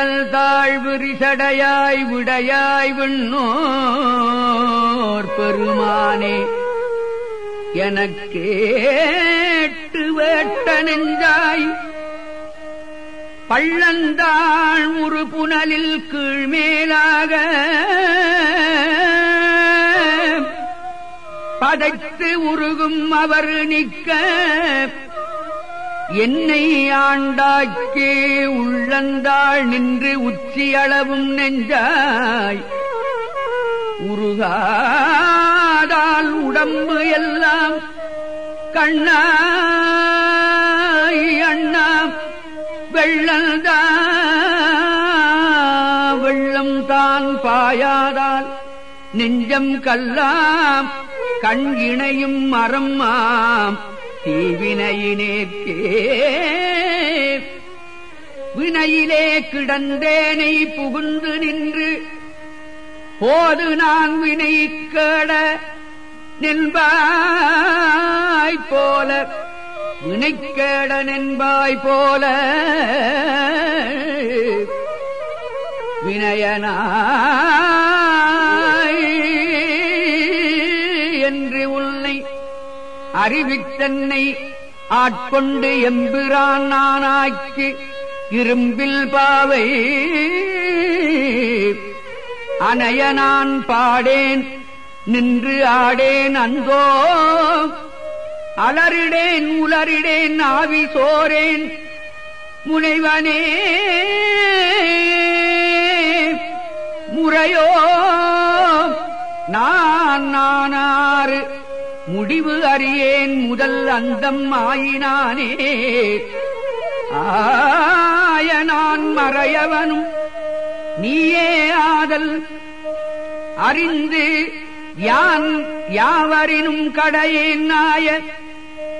விரல் தாழ்வு ரிசடையாய் விடையாய் விண்ணோர் பெருமானே. எனக்கேட்டு வேட்ட நெஞ்சாய் பள்ளந்தாள் ஒரு புனலில் கீழ்மேலாக பதைத்து உருகும் அவர் நிற்க என்னை ஆண்டாக்கே உள்ளந்தாள் நின்று உச்சியளவும் நெஞ்சாய். உருகாதால் உடம்பு எல்லாம் கண்ணாய் அண்ணா. வெள்ளந்தா வெள்ளம் தான் பாயாதால் நெஞ்சம் கல்லாம் கண்கிணையும் மரம் மாம். தீவினையினேக்கே வினையிலே கிடந்தேனை புகுந்து நின்று போது நான் வினை கேட நின்பாய் போல வினைக்கேட நின்பாய் போல. வினயனாய் அறிவித்தன்னை ஆட்கொண்டு எம்பிரான் நானாக்கி இரும்பில் பாவை. அணைய நான் பாடேன் நின்று ஆடேன் அந்தோ அலறிடேன் உலறிடேன் ஆவி சோரேன் முனைவனே. முறையோ நான் நானாறு முடிவு அறியேன் முதல் அந்தம் ஆயினானே. ஆய நான் மறையவனும் நீயே ஆதல். அறிந்து யான் யாவரினும் கடையேன் நாய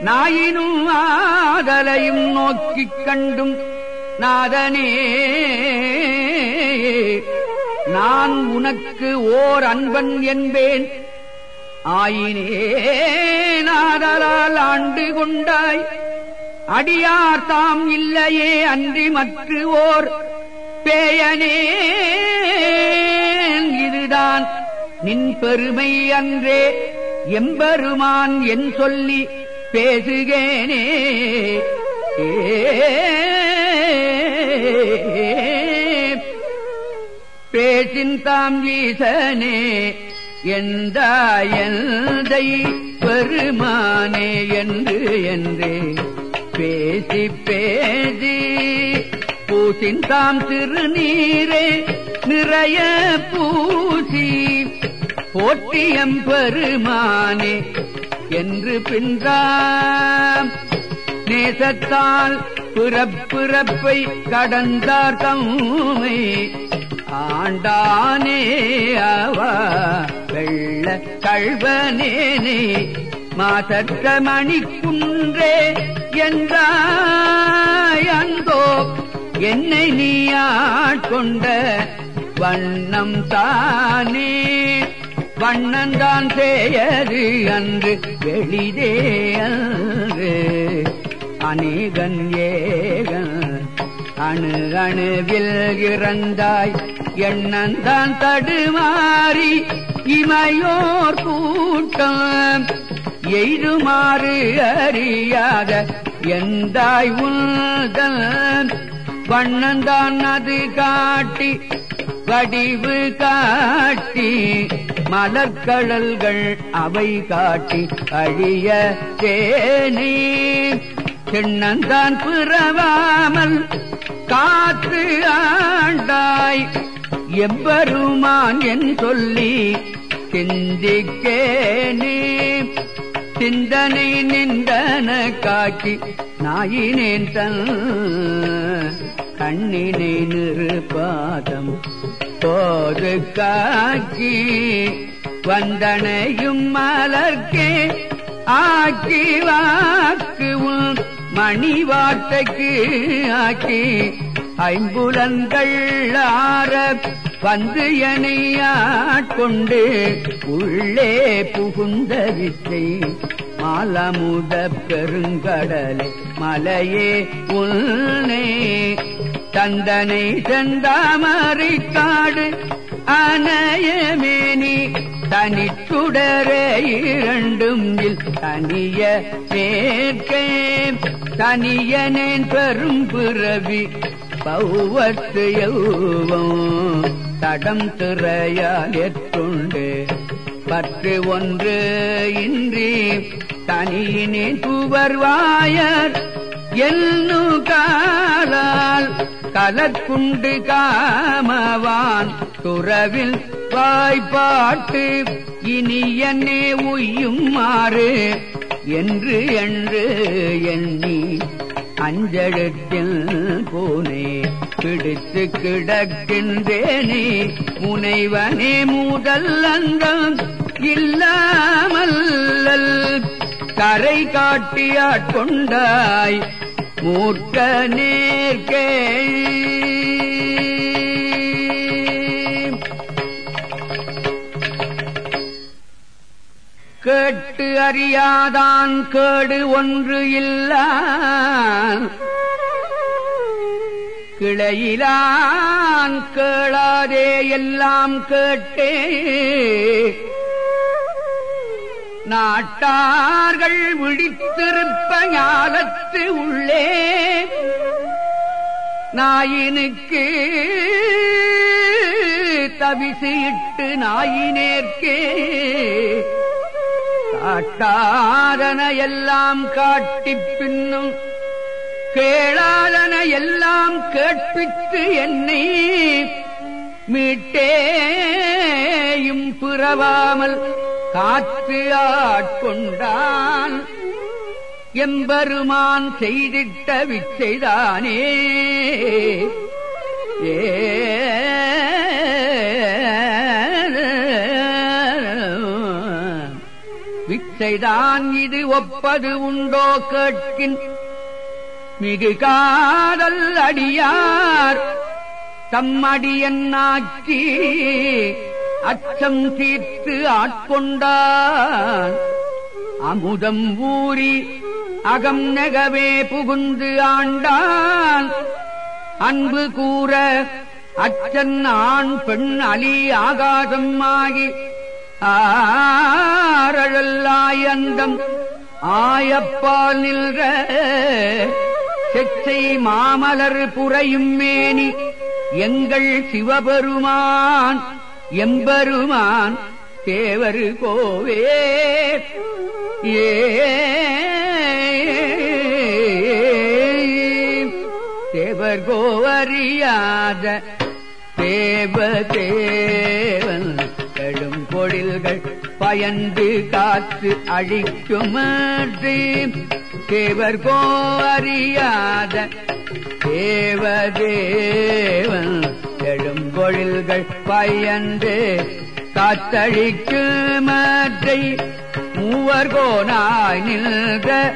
நாயினும் ஆதலையும் நோக்கிக் கண்டும் நாதனே. நான் உனக்கு ஓர் அன்பன் என்பேன். ஆயினேனாதலால் ஆண்டு கொண்டாய். அடியார் தாம் இல்லையே அன்றி மற்ற ஓர் பேயனே இதுதான். நின் பெருமை அன்றே எம்பெருமான் என் சொல்லி பேசுகேனே. பேசின் தாம் ஈசனே. எந்தை பெருமானே என்று என்று பேசி பேசி பூசின் தாம் திருநீரே நிறைய பூசி போட்டியம் பெருமானே என்று பின்றாம். நேசத்தால் பிறப்பிறப்பை கடந்தார் தம்மை ஆண்டானே அவ வெள்ள கழ்வனேனே மாசற்ற மணிக்குன்றே என்றோ என்னை நீ ஆட்கொண்ட வண்ணம் தானே. வண்ணந்தான் செய்யது அன்று வெளிதே அன்று அநேகன் ஏகன் அணு அணுவில் இறந்தாய். எண்ணந்தான் தடுமாறி இமையோர் கூட்டம். எய்துமாறு அறியாத எந்தாய் உள்தல் வண்ணந்தான் அது காட்டி வடிவு காட்டி மலர்கடல்கள் அவை காட்டி அழிய தேனே. சின்னந்தான் பிறவாமல் காத்து ஆண்டாய். எவ்வருமான் என் சொல்லி சிந்திக்கேனே. சிந்தனை நின்றன காக்கி நாயினேன் தன் கண்ணினை நிருபாதம் போது காக்கி வந்தனையும் மலர்க்கே ஆக்கிவா மணி வார்த்தைக்கு ஆக்கி ஐம்புலங்கள் ஆற வந்து எனையாட்கொண்டு உள்ளே புகுந்த வித்தை மாலமுத பெருங்கடலே மலையே உன்னே. தந்தனை செந்தாமரை காடு அனயமேனி தனிச்சுடரே இரண்டும் தனிய மேற்கே தனியனேன் பெரும் பிறவி பௌவத்து யௌவம் தடம் திரையால் எற்றுண்டு பற்று ஒன்று இன்றி தனியினே துவர்வாயர் என்னு காலால் கலக்குண்டு காமவான். துறவில் வாய்ப்பாட்டு இனி என்னே உய்யுமாறு என்று என்று எண்ணி மஞ்சளத்தில் பூனே பிடித்து கிடக்கின்றேனே முனைவனே முதல் அந்தம் இல்லாமல் கரை காட்டியாட்கொண்டாய் மூர்க்க நேர்கே கேட்டு அறியாதான் கேடு ஒன்று இல்ல. கிளையிலான் கேளாதே எல்லாம் கேட்டே. நாட்டார்கள் விழித்திருப்ப ஞாலத்து உள்ளே. நாயினுக்கு தவிசு இட்டு நாயினேற்கே. காட்டாதன எல்லாம் காட்டி பின்னும் கேளாதன எல்லாம் கேட்பித்து என்னை மீட்டேயும் புறவாமல் காற்று ஆட்கொண்டான். எம்பெருமான் செய்திட்ட விச்சைதானே ஏ விச்சைதான் இது ஒப்பது உண்டோ கேட்கின். மிகு காதல் அடியார் தம்மடியன்னாக்கி அச்சம் தீர்த்து ஆட்கொண்டான் அமுதம் ஊறி அகம் நெகவே புகுந்து ஆண்டான். அன்பு கூற அச்சன் ஆண் பெண் அலி ஆகாதம் ஆகி. ஆ ஆயந்தம் ஆயப்பால் நின்ற செச்சை மாமலர் புறையும் மேனி. எங்கள் சிவபெருமான் எம்பெருமான் தேவரு கோவே. ஏ. தேவர் கோவறியாத தேவ தேவன் கடும் பொழில்கள். பயந்து காத்து அழிக்கும் தேவர் கோவறியாத தேவதேவன். தேவன் பொழில்கள் பயந்து காத்தழிக்கும் மூவர் கோனாய் நின்ற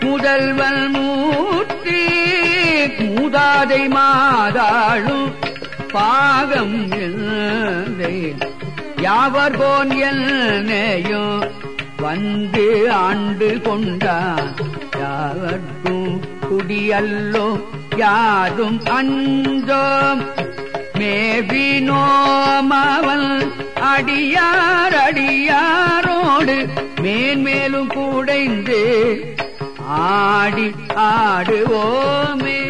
முதல்வன் மூர்த்தி. மூதாதை மாதாளும் பாகம் இருந்தேன் யாவர் போன் என்னையும் வந்து ஆண்டு கொண்டான் யாவர்க்கும் குடியல்லோ யாரும் அஞ்சோம் மேவினோமவன் அடியார் அடியாரோடு மேன்மேலும் கூடைந்து ஆடி ஆடுவோமே.